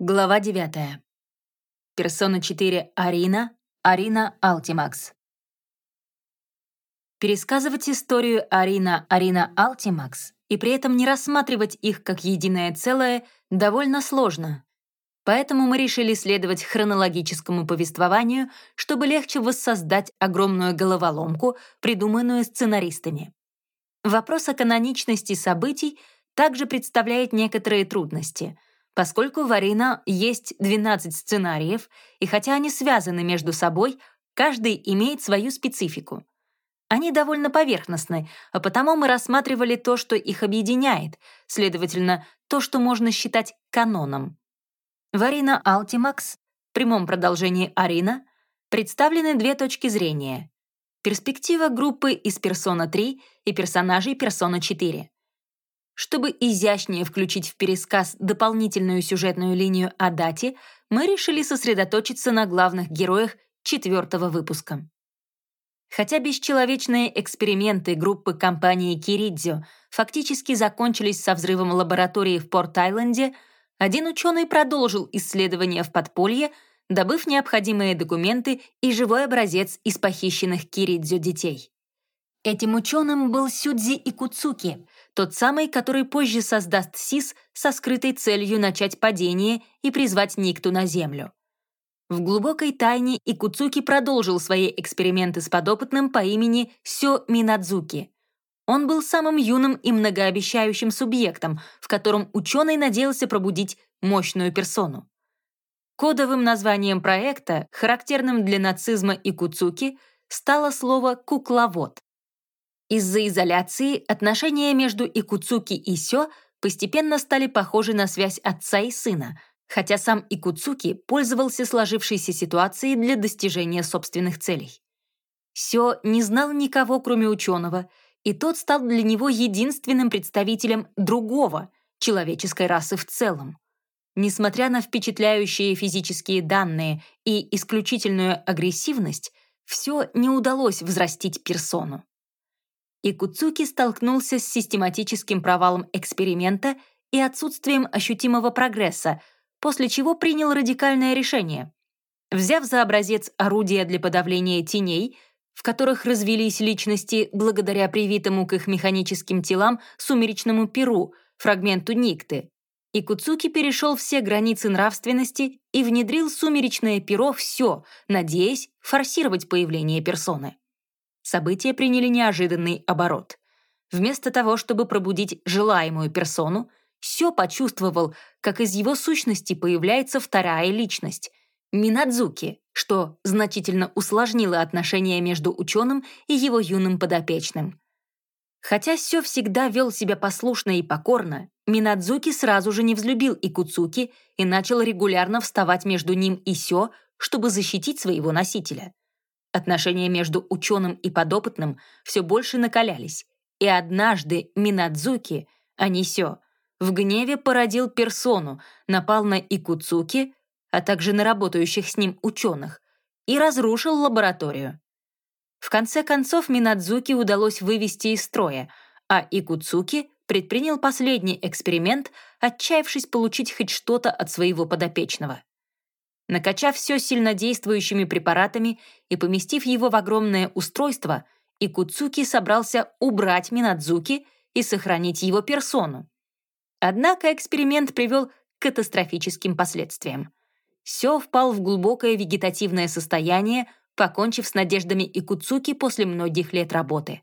Глава 9. Персона 4 Арина, Арина Алтимакс. Пересказывать историю Арина, Арина Алтимакс и при этом не рассматривать их как единое целое довольно сложно. Поэтому мы решили следовать хронологическому повествованию, чтобы легче воссоздать огромную головоломку, придуманную сценаристами. Вопрос о каноничности событий также представляет некоторые трудности — поскольку в Арина есть 12 сценариев, и хотя они связаны между собой, каждый имеет свою специфику. Они довольно поверхностны, а потому мы рассматривали то, что их объединяет, следовательно, то, что можно считать каноном. В Арина Алтимакс, прямом продолжении Арина, представлены две точки зрения. Перспектива группы из Персона 3 и персонажей Персона 4. Чтобы изящнее включить в пересказ дополнительную сюжетную линию о дате, мы решили сосредоточиться на главных героях четвертого выпуска. Хотя бесчеловечные эксперименты группы компании Киридзио фактически закончились со взрывом лаборатории в Порт-Айленде, один ученый продолжил исследования в подполье, добыв необходимые документы и живой образец из похищенных Киридзио детей. Этим ученым был Сюдзи Икуцуки, тот самый, который позже создаст СИС со скрытой целью начать падение и призвать Никту на Землю. В глубокой тайне Икуцуки продолжил свои эксперименты с подопытным по имени Сё Минадзуки. Он был самым юным и многообещающим субъектом, в котором ученый надеялся пробудить мощную персону. Кодовым названием проекта, характерным для нацизма Икуцуки, стало слово «кукловод». Из-за изоляции отношения между Икуцуки и Сё постепенно стали похожи на связь отца и сына, хотя сам Икуцуки пользовался сложившейся ситуацией для достижения собственных целей. Сё не знал никого, кроме ученого, и тот стал для него единственным представителем другого, человеческой расы в целом. Несмотря на впечатляющие физические данные и исключительную агрессивность, все не удалось взрастить персону и Куцуки столкнулся с систематическим провалом эксперимента и отсутствием ощутимого прогресса, после чего принял радикальное решение. Взяв за образец орудия для подавления теней, в которых развелись личности благодаря привитому к их механическим телам сумеречному перу, фрагменту Никты, и Куцуки перешел все границы нравственности и внедрил сумеречное перо все, надеясь форсировать появление персоны события приняли неожиданный оборот. Вместо того, чтобы пробудить желаемую персону, Сё почувствовал, как из его сущности появляется вторая личность — Минадзуки, что значительно усложнило отношения между ученым и его юным подопечным. Хотя Сё всегда вел себя послушно и покорно, Минадзуки сразу же не взлюбил Икуцуки и начал регулярно вставать между ним и Сё, чтобы защитить своего носителя — Отношения между ученым и подопытным все больше накалялись, и однажды Минадзуки, а не Сё, в гневе породил персону, напал на Икуцуки, а также на работающих с ним ученых, и разрушил лабораторию. В конце концов Минадзуки удалось вывести из строя, а Икуцуки предпринял последний эксперимент, отчаявшись получить хоть что-то от своего подопечного. Накачав все сильнодействующими препаратами и поместив его в огромное устройство, Икуцуки собрался убрать Минадзуки и сохранить его персону. Однако эксперимент привел к катастрофическим последствиям. Сё впал в глубокое вегетативное состояние, покончив с надеждами Икуцуки после многих лет работы.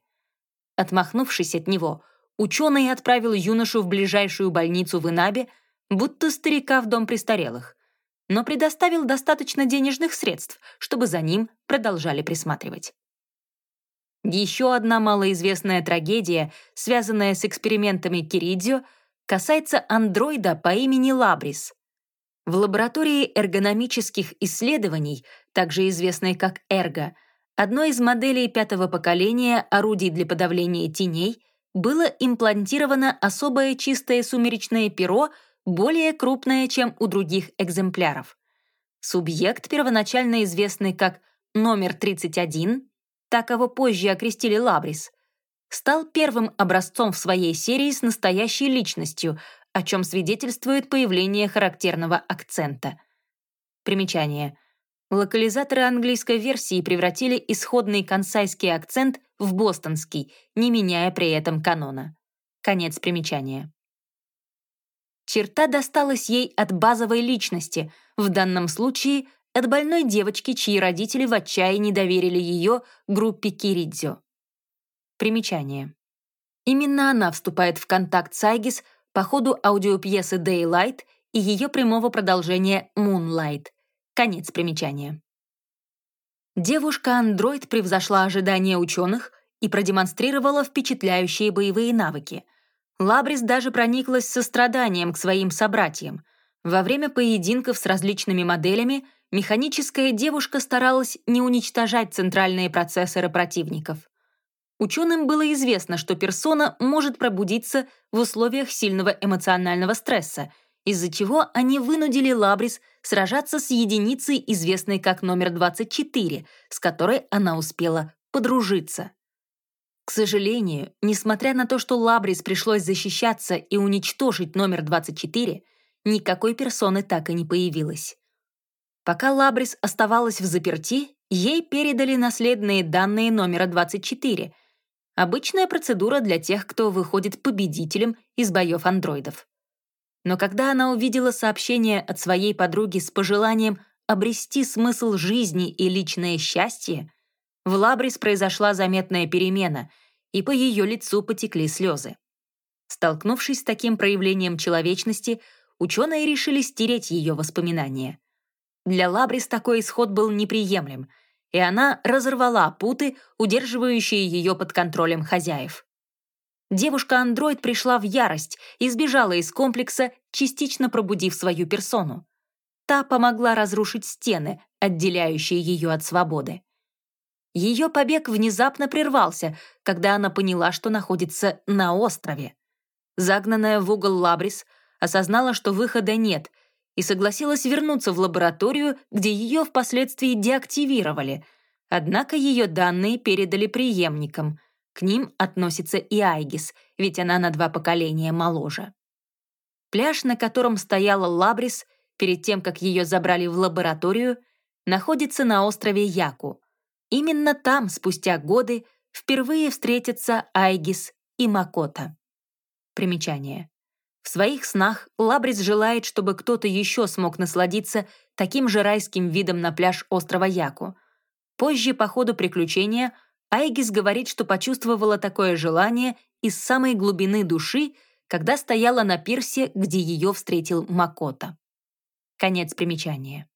Отмахнувшись от него, ученый отправил юношу в ближайшую больницу в Инабе, будто старика в дом престарелых но предоставил достаточно денежных средств, чтобы за ним продолжали присматривать. Еще одна малоизвестная трагедия, связанная с экспериментами Киридзио, касается андроида по имени Лабрис. В лаборатории эргономических исследований, также известной как Эрго, одной из моделей пятого поколения орудий для подавления теней, было имплантировано особое чистое сумеречное перо более крупная, чем у других экземпляров. Субъект, первоначально известный как номер 31, так его позже окрестили Лабрис, стал первым образцом в своей серии с настоящей личностью, о чем свидетельствует появление характерного акцента. Примечание. Локализаторы английской версии превратили исходный кансайский акцент в бостонский, не меняя при этом канона. Конец примечания. Черта досталась ей от базовой личности, в данном случае от больной девочки, чьи родители в отчаянии доверили ее группе Киридзё. Примечание. Именно она вступает в контакт с Айгис по ходу аудиопьесы Daylight и ее прямого продолжения Moonlight. Конец примечания. Девушка-андроид превзошла ожидания ученых и продемонстрировала впечатляющие боевые навыки. Лабрис даже прониклась состраданием к своим собратьям. Во время поединков с различными моделями механическая девушка старалась не уничтожать центральные процессоры противников. Ученым было известно, что персона может пробудиться в условиях сильного эмоционального стресса, из-за чего они вынудили Лабрис сражаться с единицей, известной как номер 24, с которой она успела подружиться. К сожалению, несмотря на то, что Лабрис пришлось защищаться и уничтожить номер 24, никакой персоны так и не появилось. Пока Лабрис оставалась в заперти, ей передали наследные данные номера 24, Обычная процедура для тех, кто выходит победителем из боев андроидов. Но когда она увидела сообщение от своей подруги с пожеланием обрести смысл жизни и личное счастье, в Лабрис произошла заметная перемена, и по ее лицу потекли слезы. Столкнувшись с таким проявлением человечности, ученые решили стереть ее воспоминания. Для Лабрис такой исход был неприемлем — и она разорвала путы, удерживающие ее под контролем хозяев. Девушка-андроид пришла в ярость и сбежала из комплекса, частично пробудив свою персону. Та помогла разрушить стены, отделяющие ее от свободы. Ее побег внезапно прервался, когда она поняла, что находится на острове. Загнанная в угол Лабрис осознала, что выхода нет, и согласилась вернуться в лабораторию, где ее впоследствии деактивировали, однако ее данные передали преемникам. К ним относится и Айгис, ведь она на два поколения моложе. Пляж, на котором стояла Лабрис, перед тем, как ее забрали в лабораторию, находится на острове Яку. Именно там, спустя годы, впервые встретятся Айгис и Макота. Примечание. В своих снах Лабрис желает, чтобы кто-то еще смог насладиться таким же райским видом на пляж острова Яку. Позже, по ходу приключения, Айгис говорит, что почувствовала такое желание из самой глубины души, когда стояла на пирсе, где ее встретил Макота. Конец примечания.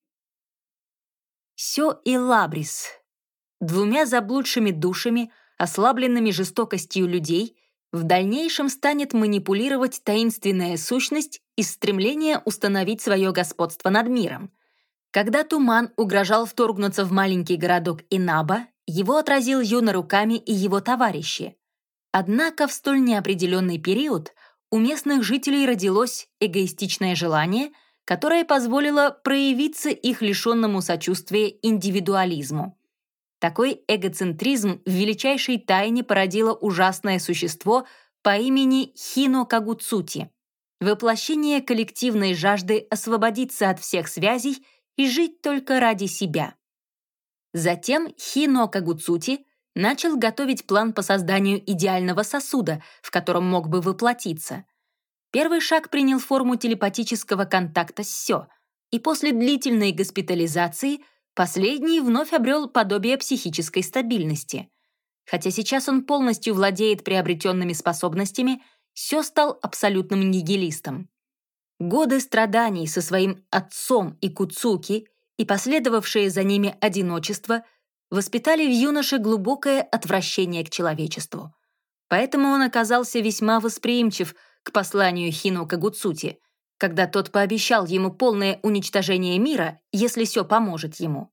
Сё и Лабрис. Двумя заблудшими душами, ослабленными жестокостью людей — в дальнейшем станет манипулировать таинственная сущность из стремления установить свое господство над миром. Когда Туман угрожал вторгнуться в маленький городок Инаба, его отразил Юна руками и его товарищи. Однако в столь неопределенный период у местных жителей родилось эгоистичное желание, которое позволило проявиться их лишенному сочувствия индивидуализму. Такой эгоцентризм в величайшей тайне породило ужасное существо по имени Хино Кагуцути, воплощение коллективной жажды освободиться от всех связей и жить только ради себя. Затем Хино Кагуцути начал готовить план по созданию идеального сосуда, в котором мог бы воплотиться. Первый шаг принял форму телепатического контакта с Сё, и после длительной госпитализации – Последний вновь обрел подобие психической стабильности. Хотя сейчас он полностью владеет приобретенными способностями, Сё стал абсолютным нигилистом. Годы страданий со своим отцом и Куцуки и последовавшее за ними одиночество воспитали в юноше глубокое отвращение к человечеству. Поэтому он оказался весьма восприимчив к посланию Хино Кагуцути, когда тот пообещал ему полное уничтожение мира, если все поможет ему.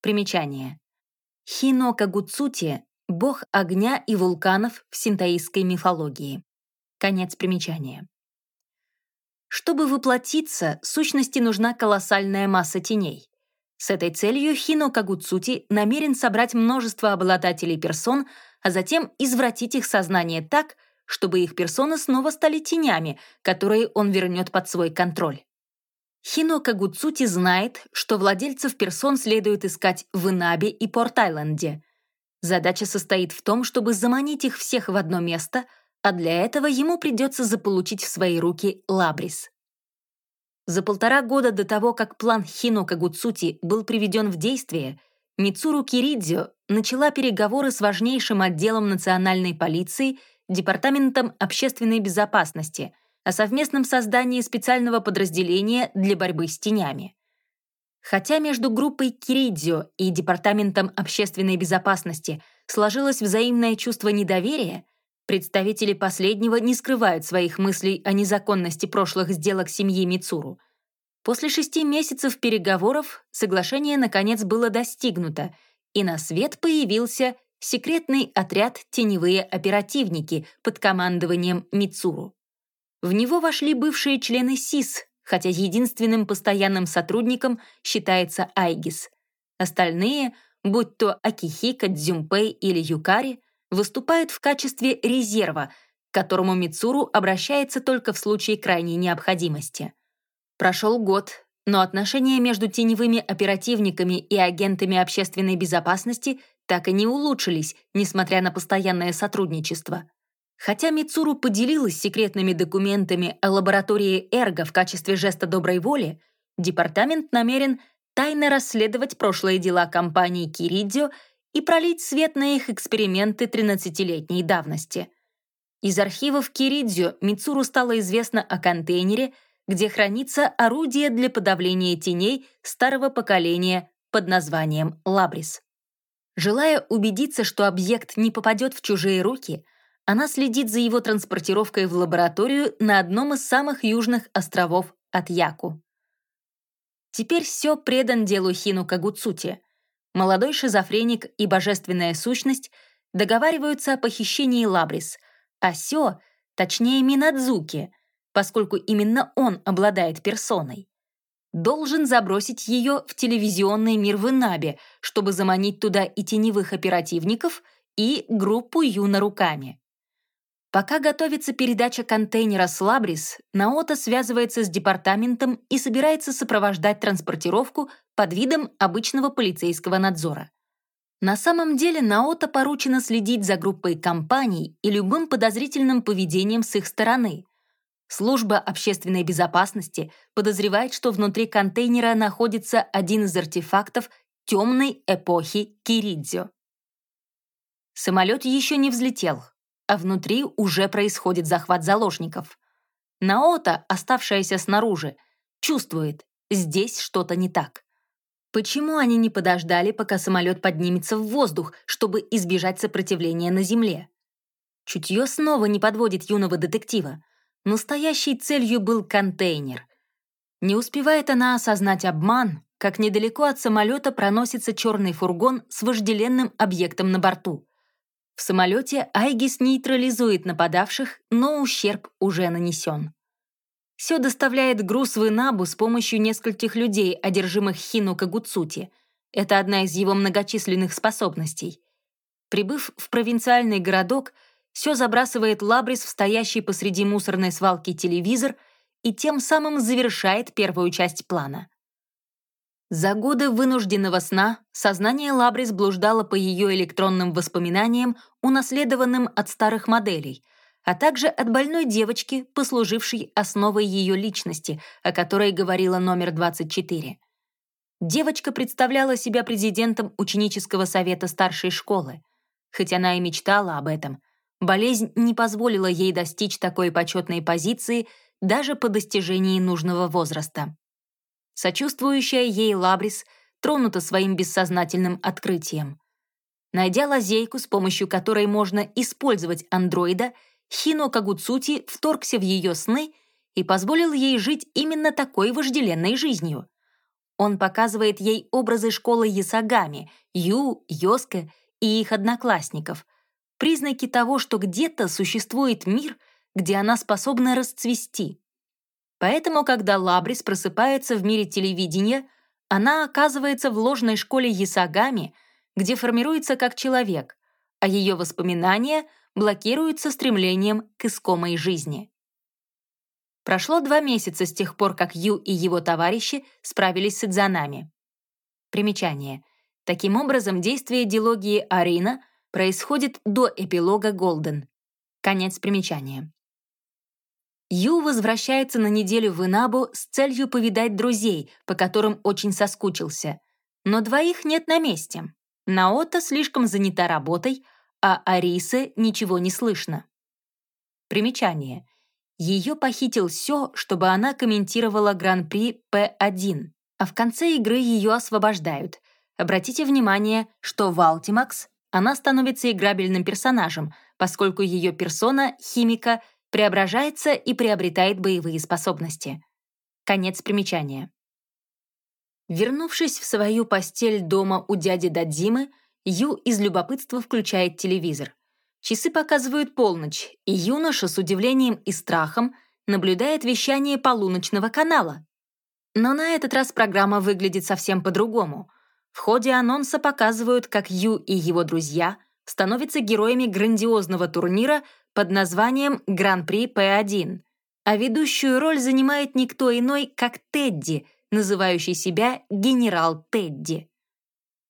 Примечание. Хино Кагуцути — бог огня и вулканов в синтоистской мифологии. Конец примечания. Чтобы воплотиться, сущности нужна колоссальная масса теней. С этой целью Хино Кагуцути намерен собрать множество обладателей персон, а затем извратить их сознание так, чтобы их персоны снова стали тенями, которые он вернет под свой контроль. Хинока Гуцути знает, что владельцев персон следует искать в Инабе и Порт-Айленде. Задача состоит в том, чтобы заманить их всех в одно место, а для этого ему придется заполучить в свои руки Лабрис. За полтора года до того, как план Хинока Гуцути был приведен в действие, Мицуру Киридзё начала переговоры с важнейшим отделом национальной полиции, Департаментом общественной безопасности — о совместном создании специального подразделения для борьбы с тенями. Хотя между группой Киридзио и Департаментом общественной безопасности сложилось взаимное чувство недоверия, представители последнего не скрывают своих мыслей о незаконности прошлых сделок семьи Мицуру. После шести месяцев переговоров соглашение наконец было достигнуто, и на свет появился секретный отряд «Теневые оперативники» под командованием Мицуру. В него вошли бывшие члены СИС, хотя единственным постоянным сотрудником считается Айгис. Остальные, будь то Акихика, Дзюмпэй или Юкари, выступают в качестве резерва, к которому Мицуру обращается только в случае крайней необходимости. Прошел год, но отношения между теневыми оперативниками и агентами общественной безопасности так и не улучшились, несмотря на постоянное сотрудничество. Хотя Мицуру поделилась секретными документами о лаборатории Эрго в качестве жеста доброй воли, департамент намерен тайно расследовать прошлые дела компании Киридзио и пролить свет на их эксперименты 13-летней давности. Из архивов Киридзио Мицуру стало известно о контейнере, где хранится орудие для подавления теней старого поколения под названием «Лабрис». Желая убедиться, что объект не попадет в чужие руки — она следит за его транспортировкой в лабораторию на одном из самых южных островов от Яку. Теперь все предан делу Хину Кагуцути. Молодой шизофреник и божественная сущность договариваются о похищении Лабрис, а Сё, точнее Минадзуки, поскольку именно он обладает персоной, должен забросить ее в телевизионный мир в Инабе, чтобы заманить туда и теневых оперативников, и группу Юна руками. Пока готовится передача контейнера с Лабрис, Наота связывается с департаментом и собирается сопровождать транспортировку под видом обычного полицейского надзора. На самом деле Наота поручено следить за группой компаний и любым подозрительным поведением с их стороны. Служба общественной безопасности подозревает, что внутри контейнера находится один из артефактов темной эпохи Киридзё. Самолет еще не взлетел, а внутри уже происходит захват заложников. Наота, оставшаяся снаружи, чувствует, здесь что-то не так. Почему они не подождали, пока самолет поднимется в воздух, чтобы избежать сопротивления на земле? Чутье снова не подводит юного детектива. Настоящей целью был контейнер. Не успевает она осознать обман, как недалеко от самолета проносится черный фургон с вожделенным объектом на борту. В самолете Айгис нейтрализует нападавших, но ущерб уже нанесен. Сё доставляет груз в Инабу с помощью нескольких людей, одержимых Хину Кагуцути. Это одна из его многочисленных способностей. Прибыв в провинциальный городок, Сё забрасывает Лабрис в стоящий посреди мусорной свалки телевизор и тем самым завершает первую часть плана. За годы вынужденного сна сознание Лабрис блуждало по ее электронным воспоминаниям, унаследованным от старых моделей, а также от больной девочки, послужившей основой ее личности, о которой говорила номер 24. Девочка представляла себя президентом ученического совета старшей школы. Хоть она и мечтала об этом, болезнь не позволила ей достичь такой почетной позиции даже по достижении нужного возраста. Сочувствующая ей Лабрис тронута своим бессознательным открытием. Найдя лазейку, с помощью которой можно использовать андроида, Хино Кагуцути вторгся в ее сны и позволил ей жить именно такой вожделенной жизнью. Он показывает ей образы школы Ясагами, Ю, Йоске и их одноклассников, признаки того, что где-то существует мир, где она способна расцвести. Поэтому, когда Лабрис просыпается в мире телевидения, она оказывается в ложной школе Ясагами, где формируется как человек, а ее воспоминания блокируются стремлением к искомой жизни. Прошло два месяца с тех пор, как Ю и его товарищи справились с экзонами. Примечание. Таким образом, действие дилогии Арина происходит до эпилога Голден. Конец примечания. Ю возвращается на неделю в Инабу с целью повидать друзей, по которым очень соскучился. Но двоих нет на месте. Наота слишком занята работой, а Арисы ничего не слышно. Примечание. Ее похитил Сё, чтобы она комментировала Гран-при П1, а в конце игры ее освобождают. Обратите внимание, что в Ultimax она становится играбельным персонажем, поскольку ее персона, химика, преображается и приобретает боевые способности. Конец примечания. Вернувшись в свою постель дома у дяди Дадзимы, Ю из любопытства включает телевизор. Часы показывают полночь, и юноша с удивлением и страхом наблюдает вещание полуночного канала. Но на этот раз программа выглядит совсем по-другому. В ходе анонса показывают, как Ю и его друзья становятся героями грандиозного турнира под названием «Гран-при П1», а ведущую роль занимает никто иной, как Тедди, называющий себя «Генерал Тедди».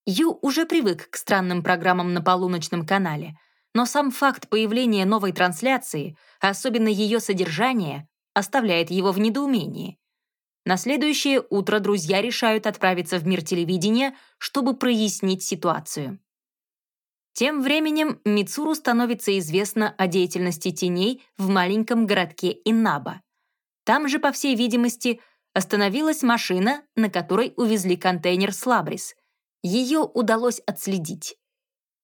Ю уже привык к странным программам на полуночном канале — но сам факт появления новой трансляции, а особенно ее содержание, оставляет его в недоумении. На следующее утро друзья решают отправиться в мир телевидения, чтобы прояснить ситуацию. Тем временем Мицуру становится известно о деятельности теней в маленьком городке Иннаба. Там же, по всей видимости, остановилась машина, на которой увезли контейнер с Лабрис. Ее удалось отследить.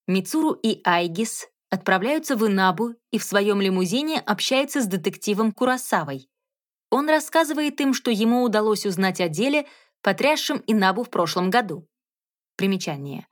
Мицуру и Айгис отправляются в Инабу и в своем лимузине общаются с детективом Курасавой. Он рассказывает им, что ему удалось узнать о деле, потрясшем Инабу в прошлом году. Примечание.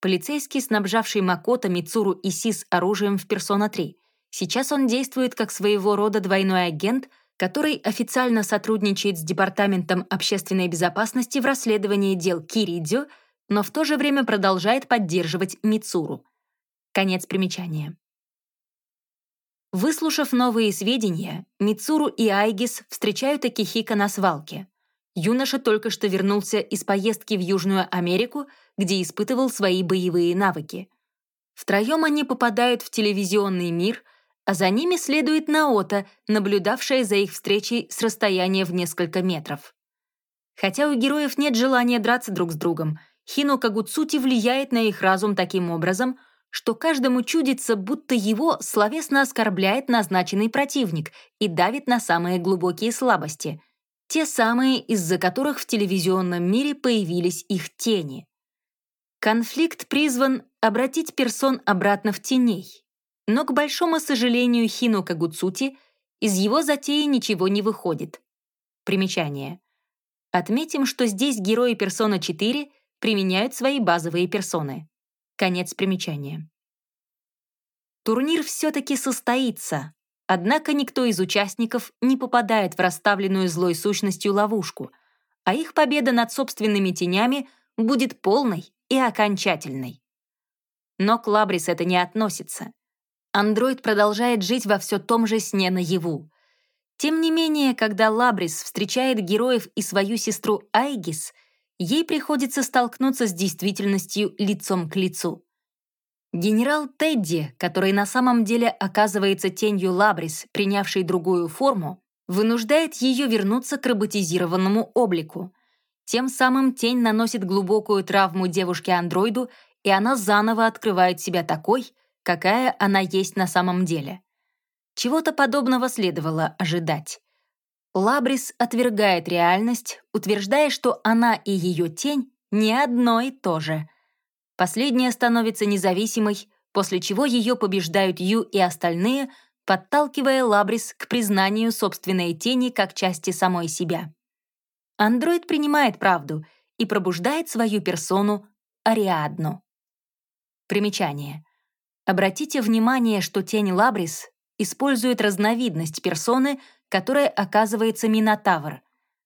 Полицейский, снабжавший Макото, Мицуру и Сис оружием в «Персона 3». Сейчас он действует как своего рода двойной агент, который официально сотрудничает с Департаментом общественной безопасности в расследовании дел Киридзё, но в то же время продолжает поддерживать Мицуру — Конец примечания. Выслушав новые сведения, Мицуру и Айгис встречают Акихика на свалке. Юноша только что вернулся из поездки в Южную Америку, где испытывал свои боевые навыки. Втроем они попадают в телевизионный мир, а за ними следует Наота, наблюдавшая за их встречей с расстояния в несколько метров. Хотя у героев нет желания драться друг с другом, Хино Кагуцути влияет на их разум таким образом, что каждому чудится, будто его словесно оскорбляет назначенный противник и давит на самые глубокие слабости, те самые, из-за которых в телевизионном мире появились их тени. Конфликт призван обратить персон обратно в теней, но, к большому сожалению Хину Кагуцути, из его затеи ничего не выходит. Примечание. Отметим, что здесь герои персона 4 применяют свои базовые персоны. Конец примечания. Турнир все-таки состоится, однако никто из участников не попадает в расставленную злой сущностью ловушку, а их победа над собственными тенями будет полной и окончательной. Но к Лабрис это не относится. Андроид продолжает жить во все том же сне наяву. Тем не менее, когда Лабрис встречает героев и свою сестру Айгис — ей приходится столкнуться с действительностью лицом к лицу. Генерал Тедди, который на самом деле оказывается тенью Лабрис, принявшей другую форму, вынуждает ее вернуться к роботизированному облику. Тем самым тень наносит глубокую травму девушке-андроиду, и она заново открывает себя такой, какая она есть на самом деле. Чего-то подобного следовало ожидать. Лабрис отвергает реальность, утверждая, что она и ее тень не одно и то же. Последняя становится независимой, после чего ее побеждают Ю и остальные, подталкивая Лабрис к признанию собственной тени как части самой себя. Андроид принимает правду и пробуждает свою персону Ариадну. Примечание. Обратите внимание, что тень Лабрис использует разновидность персоны — которая оказывается Минотавр.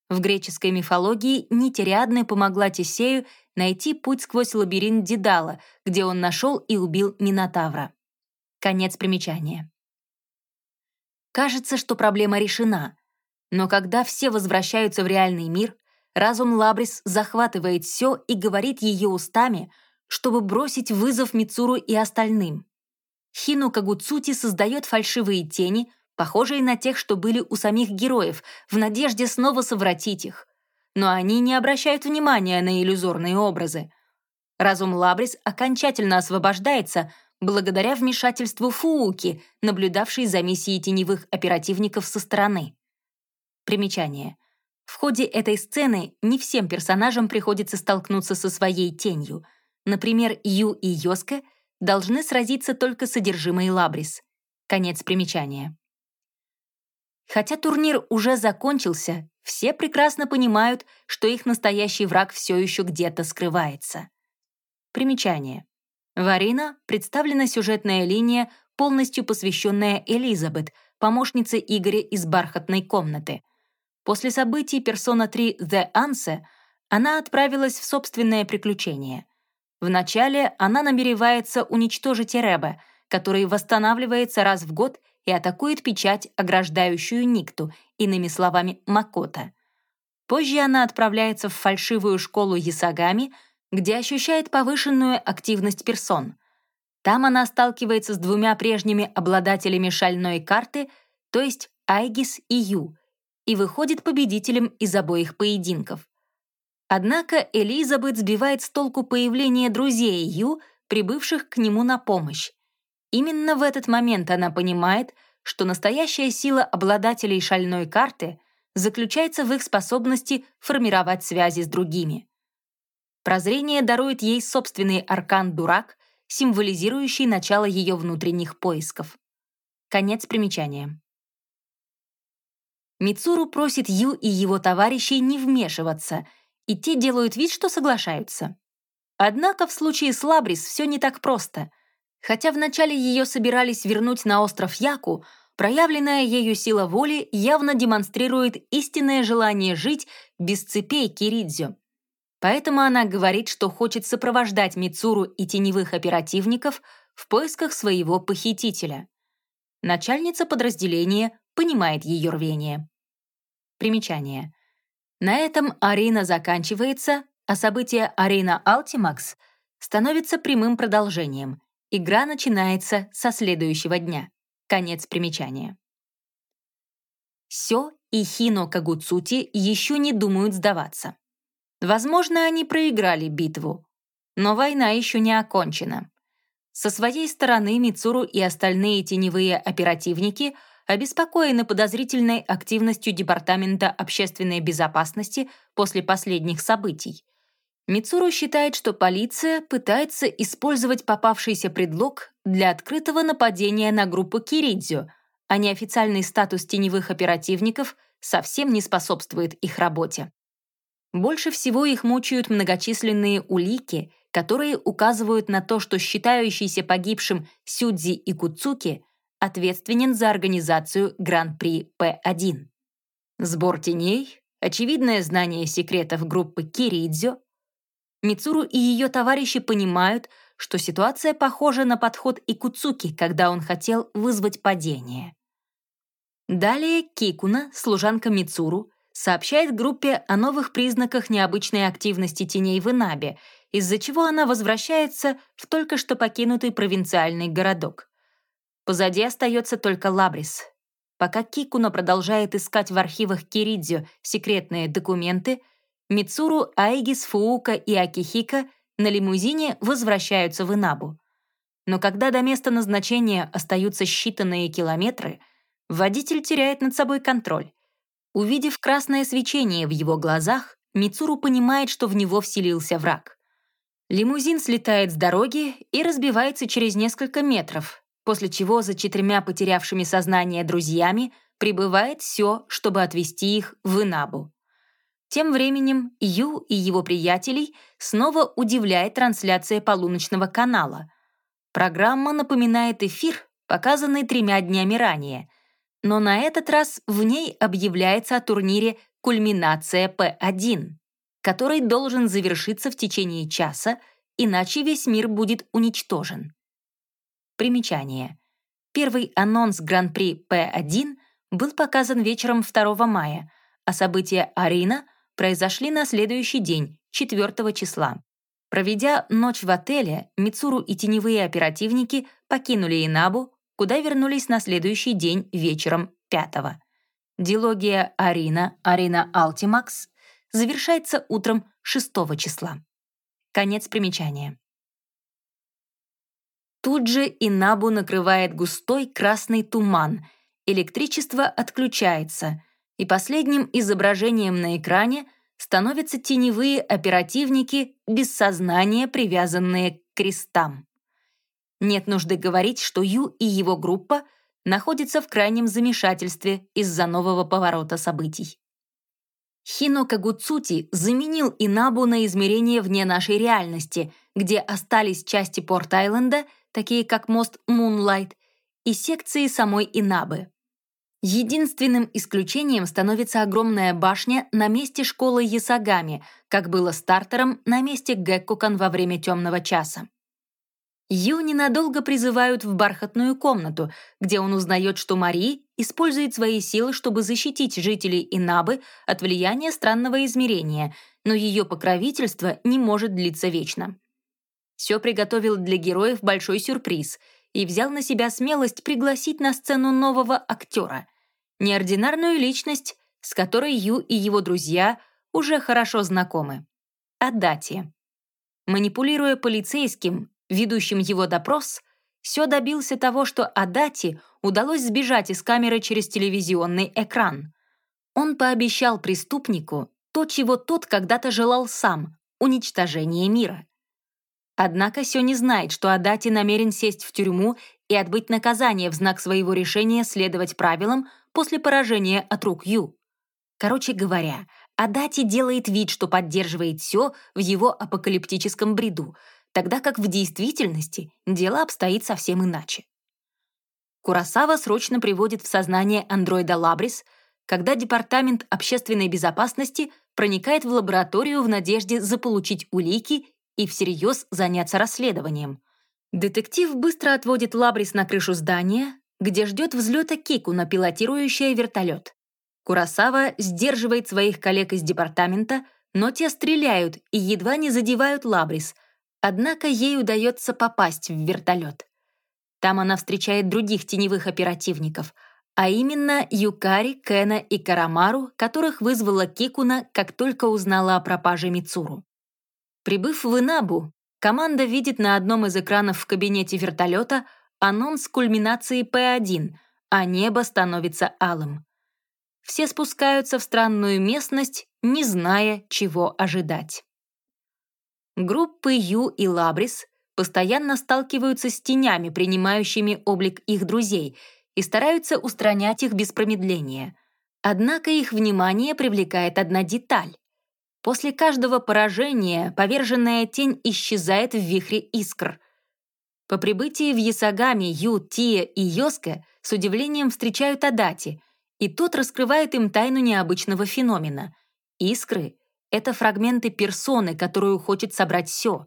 В греческой мифологии нить Ариадны помогла Тесею найти путь сквозь лабиринт Дедала, где он нашел и убил Минотавра. Конец примечания. Кажется, что проблема решена, но когда все возвращаются в реальный мир, разум Лабрис захватывает все и говорит ее устами, чтобы бросить вызов Мицуру и остальным. Хину Кагуцути создает фальшивые тени, похожие на тех, что были у самих героев, в надежде снова совратить их. Но они не обращают внимания на иллюзорные образы. Разум Лабрис окончательно освобождается благодаря вмешательству Фууки, наблюдавшей за миссией теневых оперативников со стороны. Примечание. В ходе этой сцены не всем персонажам приходится столкнуться со своей тенью. Например, Ю и Йоска должны сразиться только содержимой Лабрис. Конец примечания. Хотя турнир уже закончился, все прекрасно понимают, что их настоящий враг все еще где-то скрывается. Примечание. В «Арина» представлена сюжетная линия, полностью посвященная Элизабет, помощнице Игоря из «Бархатной комнаты». После событий «Персона 3. The Answer» она отправилась в собственное приключение. Вначале она намеревается уничтожить Эребе, который восстанавливается раз в год и атакует печать, ограждающую Никту, иными словами, Макота. Позже она отправляется в фальшивую школу Ясагами — где ощущает повышенную активность персон. Там она сталкивается с двумя прежними обладателями шальной карты, то есть Айгис и Ю, и выходит победителем из обоих поединков. Однако Элизабет сбивает с толку появление друзей Ю, прибывших к нему на помощь. Именно в этот момент она понимает, что настоящая сила обладателей шальной карты заключается в их способности формировать связи с другими. Прозрение дарует ей собственный аркан-дурак, символизирующий начало ее внутренних поисков. Конец примечания. Мицуру просит Ю и его товарищей не вмешиваться, и те делают вид, что соглашаются. Однако в случае с Лабрис все не так просто. Хотя вначале ее собирались вернуть на остров Яку, проявленная ею сила воли явно демонстрирует истинное желание жить без цепей Киридзю. Поэтому она говорит, что хочет сопровождать Мицуру и теневых оперативников в поисках своего похитителя. Начальница подразделения понимает ее рвение. Примечание. На этом арена заканчивается, а событие арена Алтимакс становится прямым продолжением. Игра начинается со следующего дня. Конец примечания. Сё и Хино Кагуцути еще не думают сдаваться. Возможно, они проиграли битву, но война еще не окончена. Со своей стороны Мицуру и остальные теневые оперативники обеспокоены подозрительной активностью Департамента общественной безопасности после последних событий. Мицуру считает, что полиция пытается использовать попавшийся предлог для открытого нападения на группу Киридзю, а неофициальный статус теневых оперативников совсем не способствует их работе. Больше всего их мучают многочисленные улики, которые указывают на то, что считающийся погибшим Сюдзи и Куцуки ответственен за организацию Гран-при П1. Сбор теней, очевидное знание секретов группы Киридзё. Мицуру и ее товарищи понимают, что ситуация похожа на подход Икуцуки, когда он хотел вызвать падение. Далее Кикуна, служанка Мицуру, сообщает группе о новых признаках необычной активности теней в Инабе, из-за чего она возвращается в только что покинутый провинциальный городок. Позади остается только Лабрис. Пока Кикуна продолжает искать в архивах Киридзю секретные документы, Мицуру, Айгис, Фуука и Акихика на лимузине возвращаются в Инабу. Но когда до места назначения остаются считанные километры, водитель теряет над собой контроль Увидев красное свечение в его глазах, Мицуру понимает, что в него вселился враг. Лимузин слетает с дороги и разбивается через несколько метров, после чего за четырьмя потерявшими сознание друзьями прибывает все, чтобы отвезти их в Инабу. Тем временем Ю и его приятелей снова удивляет трансляция полуночного канала. Программа напоминает эфир, показанный тремя днями ранее — но на этот раз в ней объявляется о турнире «Кульминация П1», который должен завершиться в течение часа, иначе весь мир будет уничтожен. Примечание. Первый анонс Гран-при П1 был показан вечером 2 мая, а события «Арина» произошли на следующий день, 4 числа. Проведя ночь в отеле, Мицуру и теневые оперативники покинули Инабу, куда вернулись на следующий день вечером 5 -го. Дилогия Арина, Арина Алтимакс завершается утром 6 числа. Конец примечания. Тут же Инабу накрывает густой красный туман, электричество отключается, и последним изображением на экране становятся теневые оперативники без сознания, привязанные к крестам. Нет нужды говорить, что Ю и его группа находятся в крайнем замешательстве из-за нового поворота событий. Хино Кагуцути заменил Инабу на измерение вне нашей реальности, где остались части Порт-Айленда, такие как мост Мунлайт, и секции самой Инабы. Единственным исключением становится огромная башня на месте школы Ясагами, как было стартером на месте Геккукан во время темного часа. Ю ненадолго призывают в бархатную комнату, где он узнает, что Мари использует свои силы, чтобы защитить жителей Инабы от влияния странного измерения, но ее покровительство не может длиться вечно. Все приготовил для героев большой сюрприз и взял на себя смелость пригласить на сцену нового актера, неординарную личность, с которой Ю и его друзья уже хорошо знакомы. Адати. Манипулируя полицейским, ведущим его допрос, Сё добился того, что Адати удалось сбежать из камеры через телевизионный экран. Он пообещал преступнику то, чего тот когда-то желал сам — уничтожение мира. Однако Сё не знает, что Адати намерен сесть в тюрьму и отбыть наказание в знак своего решения следовать правилам после поражения от рук Ю. Короче говоря, Адати делает вид, что поддерживает Сё в его апокалиптическом бреду, тогда как в действительности дело обстоит совсем иначе. Курасава срочно приводит в сознание андроида Лабрис, когда Департамент общественной безопасности проникает в лабораторию в надежде заполучить улики и всерьез заняться расследованием. Детектив быстро отводит Лабрис на крышу здания, где ждет взлета Кикуна, пилотирующая вертолет. Курасава сдерживает своих коллег из департамента, но те стреляют и едва не задевают Лабрис, однако ей удается попасть в вертолет. Там она встречает других теневых оперативников, а именно Юкари, Кена и Карамару, которых вызвала Кикуна, как только узнала о пропаже Мицуру. Прибыв в Инабу, команда видит на одном из экранов в кабинете вертолета анонс кульминации П1, а небо становится алым. Все спускаются в странную местность, не зная, чего ожидать. Группы Ю и Лабрис постоянно сталкиваются с тенями, принимающими облик их друзей, и стараются устранять их без промедления. Однако их внимание привлекает одна деталь. После каждого поражения поверженная тень исчезает в вихре искр. По прибытии в Ясагами Ю, Тия и Йоске с удивлением встречают Адати, и тот раскрывает им тайну необычного феномена. Искры — это фрагменты персоны, которую хочет собрать Сё.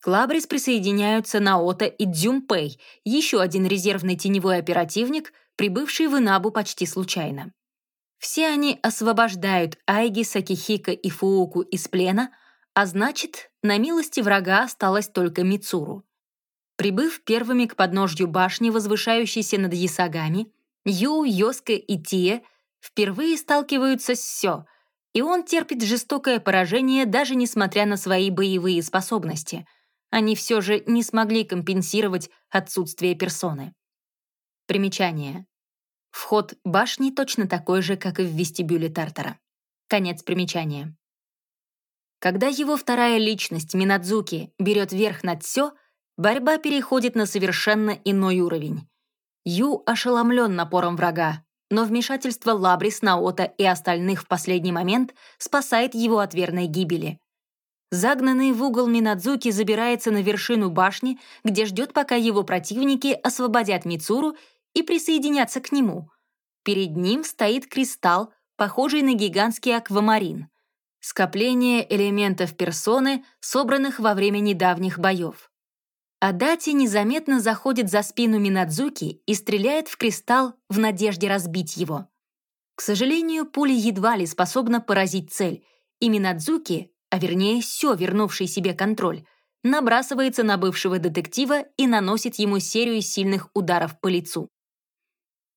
К Лабрис присоединяются Наота и Дзюмпэй, еще один резервный теневой оперативник, прибывший в Инабу почти случайно. Все они освобождают Айги, Сакихика и Фууку из плена, а значит, на милости врага осталась только Мицуру. Прибыв первыми к подножью башни, возвышающейся над Ясагами, Ю, Йоска и Тия впервые сталкиваются с Сё, и он терпит жестокое поражение даже несмотря на свои боевые способности. Они все же не смогли компенсировать отсутствие персоны. Примечание. Вход башни точно такой же, как и в вестибюле Тартара. Конец примечания. Когда его вторая личность, Минадзуки, берет верх над Сё, борьба переходит на совершенно иной уровень. Ю ошеломлен напором врага, но вмешательство Лабрис, Наота и остальных в последний момент спасает его от верной гибели. Загнанный в угол Минадзуки забирается на вершину башни, где ждет, пока его противники освободят Мицуру и присоединятся к нему. Перед ним стоит кристалл, похожий на гигантский аквамарин. Скопление элементов персоны, собранных во время недавних боев. Адати незаметно заходит за спину Минадзуки и стреляет в кристалл в надежде разбить его. К сожалению, пуля едва ли способна поразить цель, и Минадзуки, а вернее Сё, вернувший себе контроль, набрасывается на бывшего детектива и наносит ему серию сильных ударов по лицу.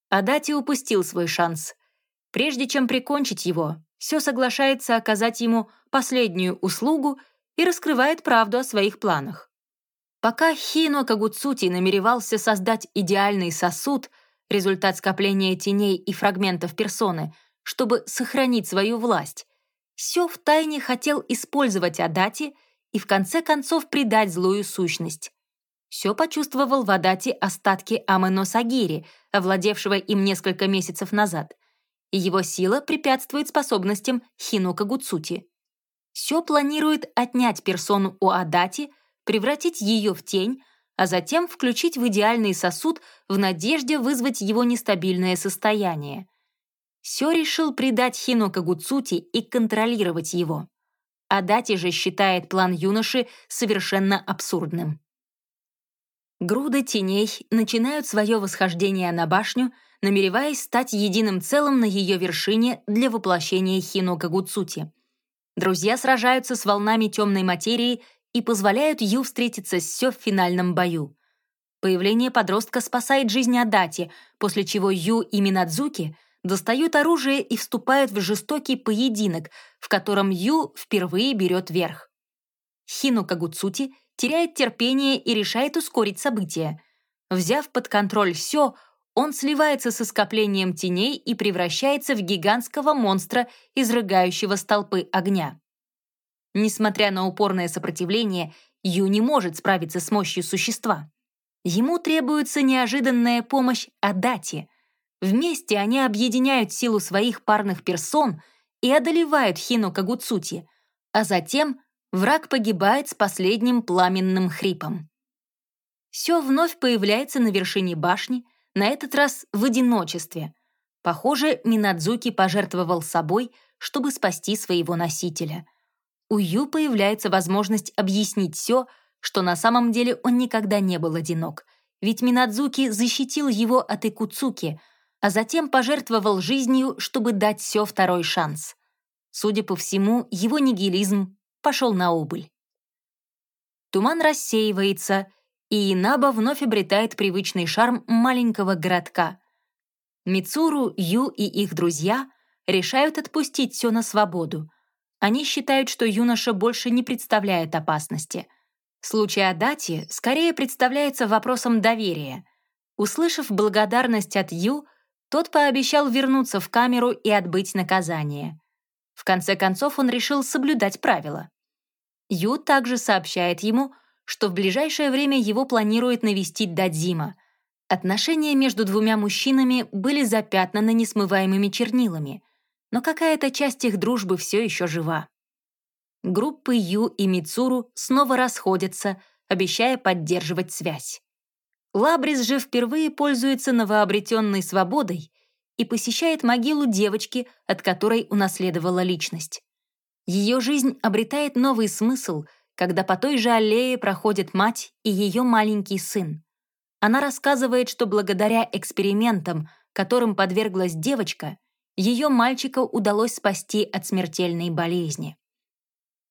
Адати упустил свой шанс. Прежде чем прикончить его, Сё соглашается оказать ему последнюю услугу и раскрывает правду о своих планах. Пока Хино Кагуцути намеревался создать идеальный сосуд, результат скопления теней и фрагментов персоны, чтобы сохранить свою власть, Сё втайне хотел использовать Адати и в конце концов предать злую сущность. Сё почувствовал в Адати остатки Амэно Сагири, овладевшего им несколько месяцев назад, и его сила препятствует способностям Хинука Гуцути. Сё планирует отнять персону у Адати, превратить ее в тень, а затем включить в идеальный сосуд в надежде вызвать его нестабильное состояние. Сё решил предать Хинока Гуцути и контролировать его. Адати же считает план юноши совершенно абсурдным. Груды теней начинают свое восхождение на башню, намереваясь стать единым целым на ее вершине для воплощения Хинока Гуцути. Друзья сражаются с волнами темной материи и позволяют Ю встретиться с Сё в финальном бою. Появление подростка спасает жизнь Адати, после чего Ю и Минадзуки достают оружие и вступают в жестокий поединок, в котором Ю впервые берет верх. Хину Кагуцути теряет терпение и решает ускорить события. Взяв под контроль все, он сливается со скоплением теней и превращается в гигантского монстра, изрыгающего столпы огня. Несмотря на упорное сопротивление, Ю не может справиться с мощью существа. Ему требуется неожиданная помощь Адати. Вместе они объединяют силу своих парных персон и одолевают Хино Кагуцути, а затем враг погибает с последним пламенным хрипом. Сё вновь появляется на вершине башни, на этот раз в одиночестве. Похоже, Минадзуки пожертвовал собой, чтобы спасти своего носителя — у Ю появляется возможность объяснить все, что на самом деле он никогда не был одинок, ведь Минадзуки защитил его от Икуцуки, а затем пожертвовал жизнью, чтобы дать Сё второй шанс. Судя по всему, его нигилизм пошел на убыль. Туман рассеивается, и Инаба вновь обретает привычный шарм маленького городка. Мицуру, Ю и их друзья решают отпустить Сё на свободу — они считают, что юноша больше не представляет опасности. Случай Адати скорее представляется вопросом доверия. Услышав благодарность от Ю, тот пообещал вернуться в камеру и отбыть наказание. В конце концов он решил соблюдать правила. Ю также сообщает ему, что в ближайшее время его планирует навестить Дадзима. Отношения между двумя мужчинами были запятнаны несмываемыми чернилами но какая-то часть их дружбы все еще жива. Группы Ю и Мицуру снова расходятся, обещая поддерживать связь. Лабрис же впервые пользуется новообретенной свободой и посещает могилу девочки, от которой унаследовала личность. Ее жизнь обретает новый смысл, когда по той же аллее проходит мать и ее маленький сын. Она рассказывает, что благодаря экспериментам, которым подверглась девочка, ее мальчика удалось спасти от смертельной болезни.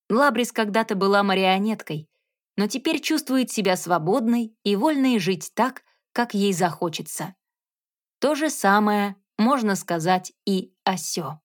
Лабрис когда-то была марионеткой, но теперь чувствует себя свободной и вольной жить так, как ей захочется. То же самое можно сказать и о Сё.